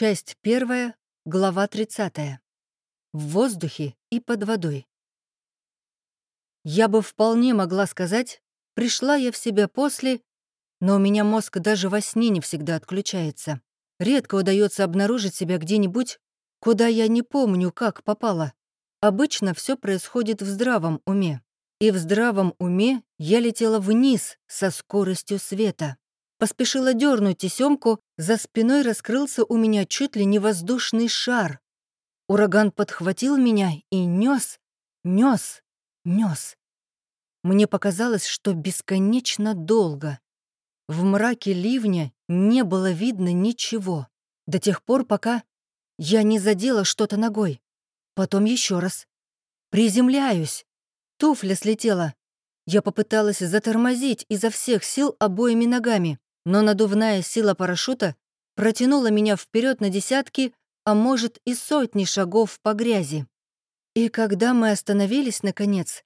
Часть первая, глава 30. В воздухе и под водой. Я бы вполне могла сказать, пришла я в себя после, но у меня мозг даже во сне не всегда отключается. Редко удается обнаружить себя где-нибудь, куда я не помню, как попала. Обычно все происходит в здравом уме. И в здравом уме я летела вниз со скоростью света. Поспешила дернуть тесемку, за спиной раскрылся у меня чуть ли не воздушный шар. Ураган подхватил меня и нес, нес, нес. Мне показалось, что бесконечно долго. В мраке ливня не было видно ничего. До тех пор, пока я не задела что-то ногой. Потом еще раз. Приземляюсь. Туфля слетела. Я попыталась затормозить изо всех сил обоими ногами но надувная сила парашюта протянула меня вперед на десятки, а может и сотни шагов по грязи. И когда мы остановились, наконец,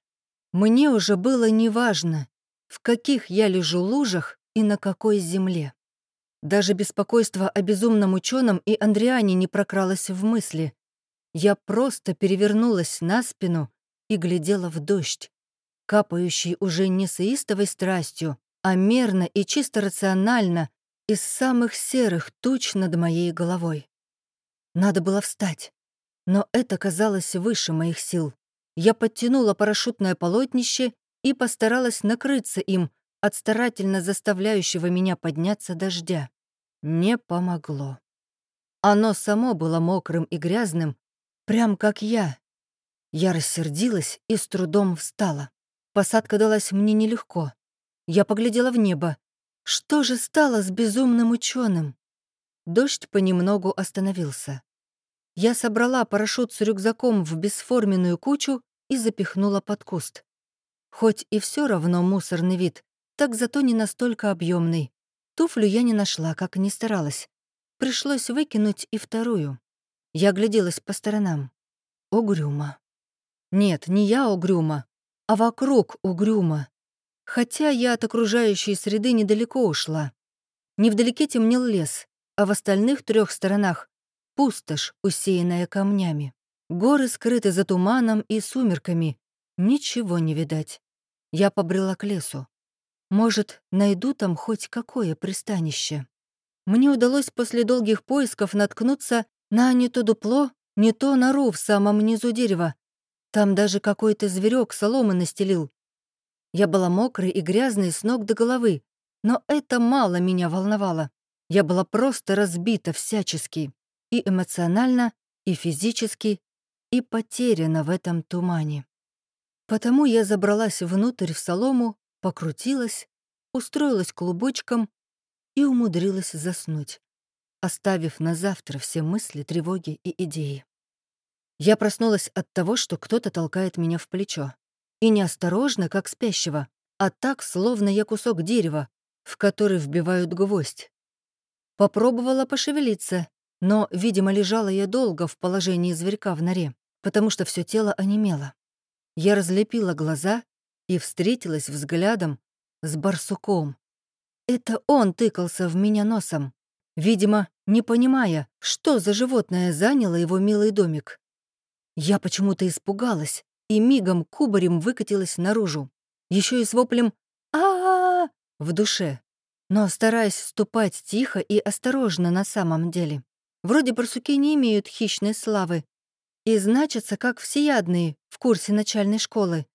мне уже было неважно, в каких я лежу лужах и на какой земле. Даже беспокойство о безумном ученом и Андриане не прокралось в мысли. Я просто перевернулась на спину и глядела в дождь, капающий уже не с истовой страстью, а мерно и чисто рационально из самых серых туч над моей головой. Надо было встать, но это казалось выше моих сил. Я подтянула парашютное полотнище и постаралась накрыться им от старательно заставляющего меня подняться дождя. Не помогло. Оно само было мокрым и грязным, прям как я. Я рассердилась и с трудом встала. Посадка далась мне нелегко. Я поглядела в небо. Что же стало с безумным ученым? Дождь понемногу остановился. Я собрала парашют с рюкзаком в бесформенную кучу и запихнула под куст. Хоть и все равно мусорный вид, так зато не настолько объемный. Туфлю я не нашла, как ни старалась. Пришлось выкинуть и вторую. Я огляделась по сторонам. Угрюмо. Нет, не я угрюма, а вокруг угрюмо. Хотя я от окружающей среды недалеко ушла. Невдалеке темнел лес, а в остальных трех сторонах — пустошь, усеянная камнями. Горы скрыты за туманом и сумерками. Ничего не видать. Я побрела к лесу. Может, найду там хоть какое пристанище. Мне удалось после долгих поисков наткнуться на не то дупло, не то нору в самом низу дерева. Там даже какой-то зверек соломы настелил, я была мокрой и грязной с ног до головы, но это мало меня волновало. Я была просто разбита всячески, и эмоционально, и физически, и потеряна в этом тумане. Потому я забралась внутрь в солому, покрутилась, устроилась клубочком и умудрилась заснуть, оставив на завтра все мысли, тревоги и идеи. Я проснулась от того, что кто-то толкает меня в плечо. И не осторожно, как спящего, а так, словно я кусок дерева, в который вбивают гвоздь. Попробовала пошевелиться, но, видимо, лежала я долго в положении зверька в норе, потому что все тело онемело. Я разлепила глаза и встретилась взглядом с барсуком. Это он тыкался в меня носом, видимо, не понимая, что за животное заняло его милый домик. Я почему-то испугалась и мигом кубарем выкатилась наружу. Еще и с воплем а, -а, -а в душе, но стараясь ступать тихо и осторожно на самом деле. Вроде барсуки не имеют хищной славы и значатся как всеядные в курсе начальной школы.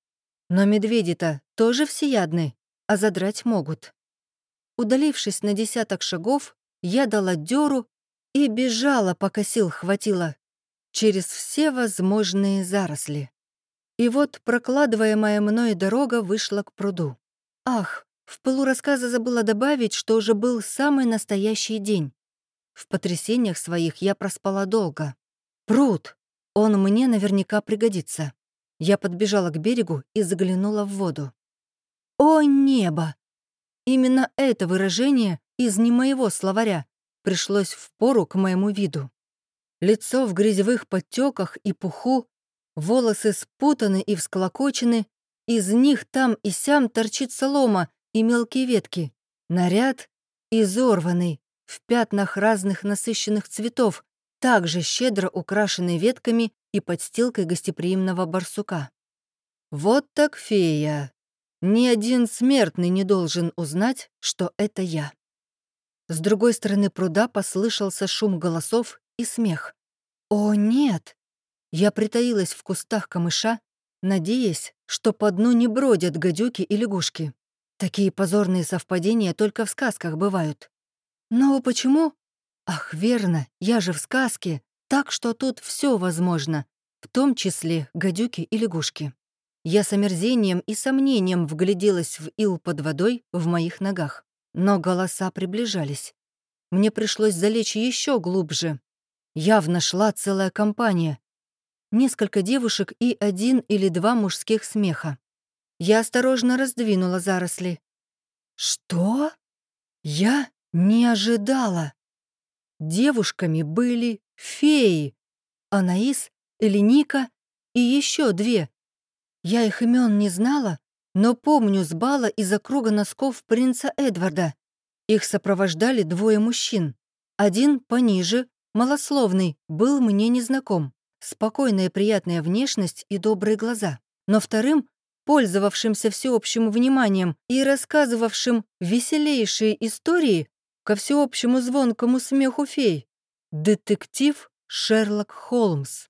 Но медведи-то тоже всеядны, а задрать могут. Удалившись на десяток шагов, я дала дёру и бежала, пока сил хватило, через все возможные заросли. И вот прокладываемая мной дорога вышла к пруду. Ах, в пылу рассказа забыла добавить, что уже был самый настоящий день. В потрясениях своих я проспала долго. Пруд! Он мне наверняка пригодится. Я подбежала к берегу и заглянула в воду. О, небо! Именно это выражение из не моего словаря пришлось в пору к моему виду. Лицо в грязевых подтеках и пуху Волосы спутаны и всклокочены, из них там и сям торчит солома и мелкие ветки. Наряд изорванный, в пятнах разных насыщенных цветов, также щедро украшенный ветками и подстилкой гостеприимного барсука. Вот так фея. Ни один смертный не должен узнать, что это я. С другой стороны пруда послышался шум голосов и смех. «О, нет!» Я притаилась в кустах камыша, надеясь, что по дну не бродят гадюки и лягушки. Такие позорные совпадения только в сказках бывают. Но почему? Ах, верно, я же в сказке, так что тут все возможно, в том числе гадюки и лягушки. Я с омерзением и сомнением вгляделась в ил под водой в моих ногах. Но голоса приближались. Мне пришлось залечь еще глубже. Явно шла целая компания. Несколько девушек и один или два мужских смеха. Я осторожно раздвинула заросли. Что? Я не ожидала. Девушками были феи. Анаис, Элиника и еще две. Я их имен не знала, но помню с бала из-за круга носков принца Эдварда. Их сопровождали двое мужчин. Один пониже, малословный, был мне незнаком. Спокойная приятная внешность и добрые глаза. Но вторым, пользовавшимся всеобщим вниманием и рассказывавшим веселейшие истории ко всеобщему звонкому смеху фей, детектив Шерлок Холмс.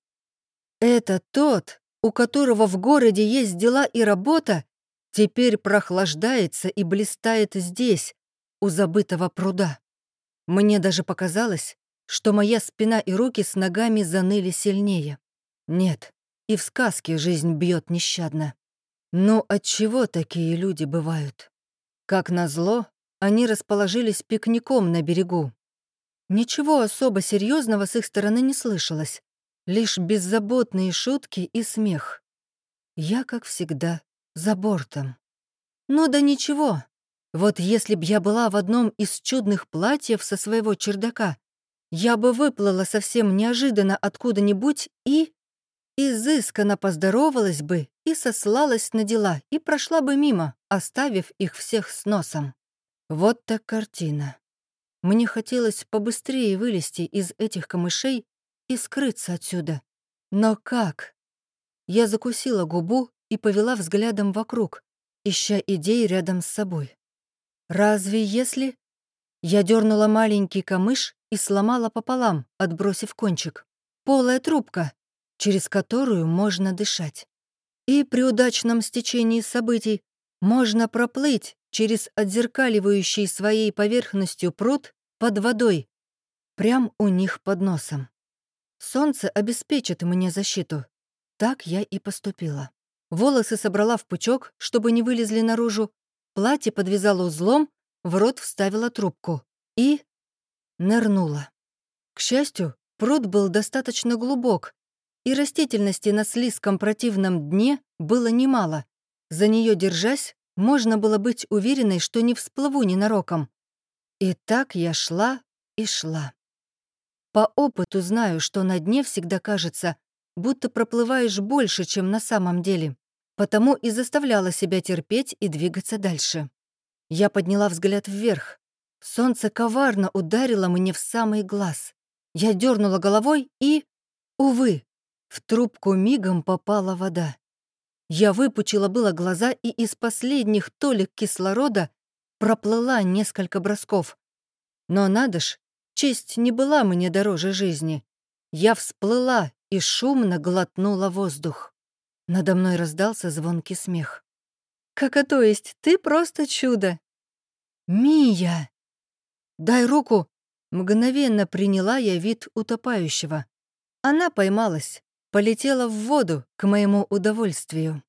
Это тот, у которого в городе есть дела и работа, теперь прохлаждается и блистает здесь, у забытого пруда. Мне даже показалось, что моя спина и руки с ногами заныли сильнее. Нет, и в сказке жизнь бьет нещадно. Но от чего такие люди бывают? Как назло, они расположились пикником на берегу. Ничего особо серьезного с их стороны не слышалось, лишь беззаботные шутки и смех. Я, как всегда, за бортом. Ну да ничего. Вот если б я была в одном из чудных платьев со своего чердака, я бы выплыла совсем неожиданно откуда-нибудь и... изысканно поздоровалась бы и сослалась на дела и прошла бы мимо, оставив их всех с носом. Вот так картина. Мне хотелось побыстрее вылезти из этих камышей и скрыться отсюда. Но как? Я закусила губу и повела взглядом вокруг, ища идей рядом с собой. Разве если... Я дернула маленький камыш и сломала пополам, отбросив кончик. Полая трубка, через которую можно дышать. И при удачном стечении событий можно проплыть через отзеркаливающий своей поверхностью пруд под водой, прям у них под носом. Солнце обеспечит мне защиту. Так я и поступила. Волосы собрала в пучок, чтобы не вылезли наружу, платье подвязала узлом, в рот вставила трубку и... нырнула. К счастью, пруд был достаточно глубок, и растительности на слизком противном дне было немало. За нее держась, можно было быть уверенной, что не всплыву ненароком. И так я шла и шла. По опыту знаю, что на дне всегда кажется, будто проплываешь больше, чем на самом деле. Потому и заставляла себя терпеть и двигаться дальше. Я подняла взгляд вверх. Солнце коварно ударило мне в самый глаз. Я дернула головой и... Увы, в трубку мигом попала вода. Я выпучила было глаза и из последних толик кислорода проплыла несколько бросков. Но надо ж, Честь не была мне дороже жизни. Я всплыла и шумно глотнула воздух. Надо мной раздался звонкий смех. «Как а то есть, ты просто чудо!» «Мия!» «Дай руку!» Мгновенно приняла я вид утопающего. Она поймалась, полетела в воду к моему удовольствию.